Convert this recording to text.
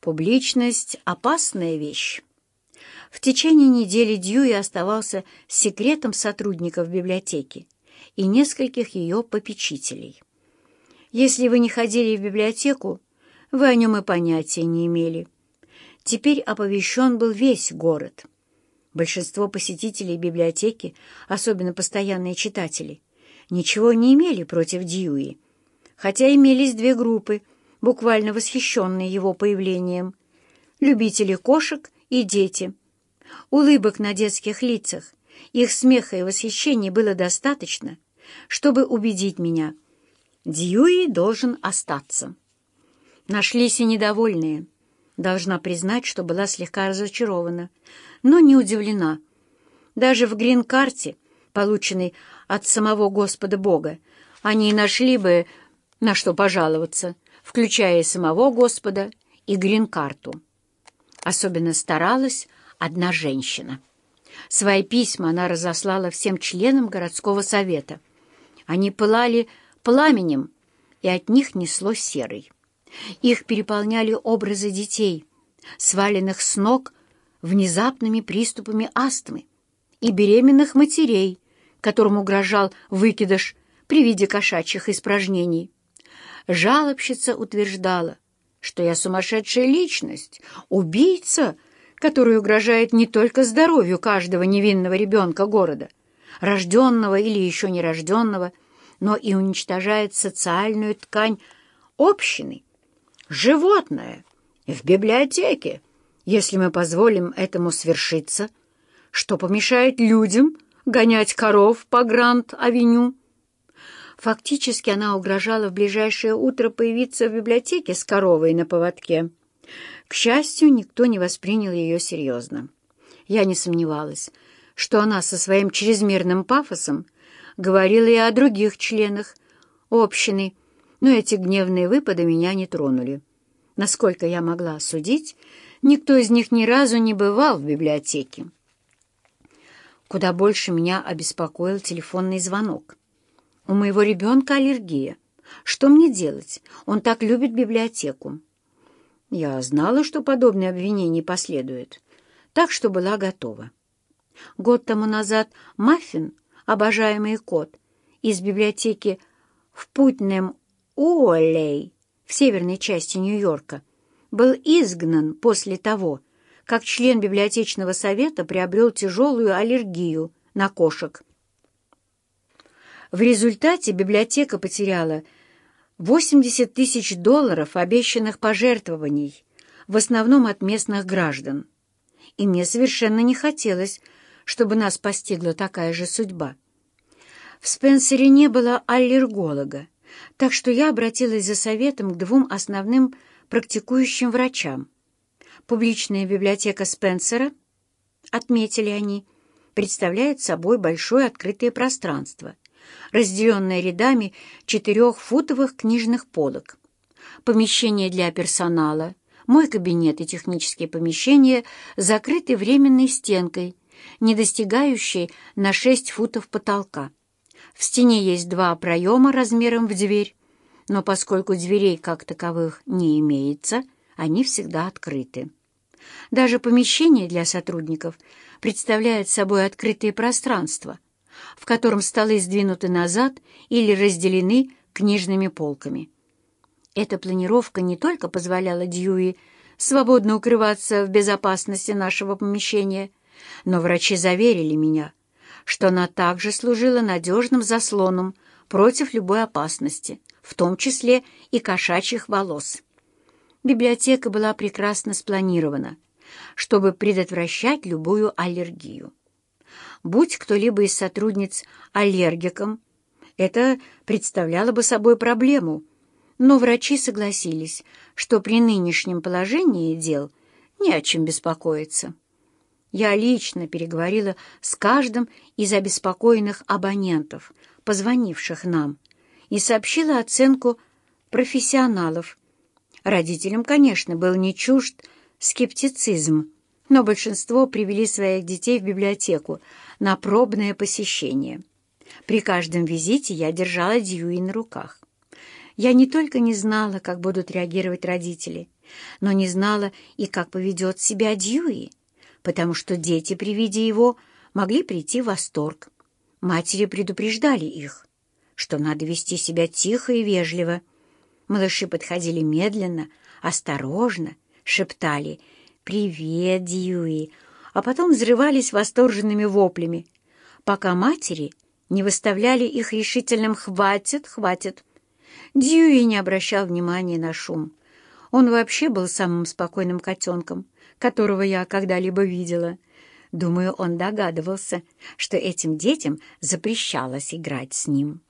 Публичность — опасная вещь. В течение недели Дьюи оставался секретом сотрудников библиотеки и нескольких ее попечителей. Если вы не ходили в библиотеку, вы о нем и понятия не имели. Теперь оповещен был весь город. Большинство посетителей библиотеки, особенно постоянные читатели, ничего не имели против Дьюи, хотя имелись две группы, буквально восхищенные его появлением. Любители кошек и дети. Улыбок на детских лицах, их смеха и восхищения было достаточно, чтобы убедить меня. Дьюи должен остаться. Нашлись и недовольные. Должна признать, что была слегка разочарована, но не удивлена. Даже в грин-карте, полученной от самого Господа Бога, они нашли бы на что пожаловаться, включая самого Господа, и грин-карту. Особенно старалась одна женщина. Свои письма она разослала всем членам городского совета. Они пылали пламенем, и от них несло серой. Их переполняли образы детей, сваленных с ног внезапными приступами астмы, и беременных матерей, которым угрожал выкидыш при виде кошачьих испражнений. Жалобщица утверждала, что я сумасшедшая личность, убийца, который угрожает не только здоровью каждого невинного ребенка города, рожденного или еще нерожденного, но и уничтожает социальную ткань общины. Животное в библиотеке, если мы позволим этому свершиться, что помешает людям гонять коров по Гранд-авеню, Фактически она угрожала в ближайшее утро появиться в библиотеке с коровой на поводке. К счастью, никто не воспринял ее серьезно. Я не сомневалась, что она со своим чрезмерным пафосом говорила и о других членах общины, но эти гневные выпады меня не тронули. Насколько я могла судить, никто из них ни разу не бывал в библиотеке. Куда больше меня обеспокоил телефонный звонок. У моего ребенка аллергия. Что мне делать? Он так любит библиотеку. Я знала, что подобные обвинения последуют, так что была готова. Год тому назад Маффин, обожаемый кот, из библиотеки в Путнем Уоллей в северной части Нью-Йорка, был изгнан после того, как член библиотечного совета приобрел тяжелую аллергию на кошек. В результате библиотека потеряла 80 тысяч долларов обещанных пожертвований, в основном от местных граждан. И мне совершенно не хотелось, чтобы нас постигла такая же судьба. В Спенсере не было аллерголога, так что я обратилась за советом к двум основным практикующим врачам. Публичная библиотека Спенсера, отметили они, представляет собой большое открытое пространство, разделенная рядами четырехфутовых книжных полок. Помещение для персонала, мой кабинет и технические помещения закрыты временной стенкой, не достигающей на 6 футов потолка. В стене есть два проема размером в дверь, но поскольку дверей как таковых не имеется, они всегда открыты. Даже помещение для сотрудников представляет собой открытое пространство – в котором столы сдвинуты назад или разделены книжными полками. Эта планировка не только позволяла Дьюи свободно укрываться в безопасности нашего помещения, но врачи заверили меня, что она также служила надежным заслоном против любой опасности, в том числе и кошачьих волос. Библиотека была прекрасно спланирована, чтобы предотвращать любую аллергию. Будь кто-либо из сотрудниц аллергиком, это представляло бы собой проблему, но врачи согласились, что при нынешнем положении дел не о чем беспокоиться. Я лично переговорила с каждым из обеспокоенных абонентов, позвонивших нам, и сообщила оценку профессионалов. Родителям, конечно, был не чужд скептицизм, но большинство привели своих детей в библиотеку на пробное посещение. При каждом визите я держала Дьюи на руках. Я не только не знала, как будут реагировать родители, но не знала и как поведет себя Дьюи, потому что дети при виде его могли прийти в восторг. Матери предупреждали их, что надо вести себя тихо и вежливо. Малыши подходили медленно, осторожно, шептали «Привет, Дьюи!», а потом взрывались восторженными воплями, пока матери не выставляли их решительным «Хватит, хватит!». Дьюи не обращал внимания на шум. Он вообще был самым спокойным котенком, которого я когда-либо видела. Думаю, он догадывался, что этим детям запрещалось играть с ним.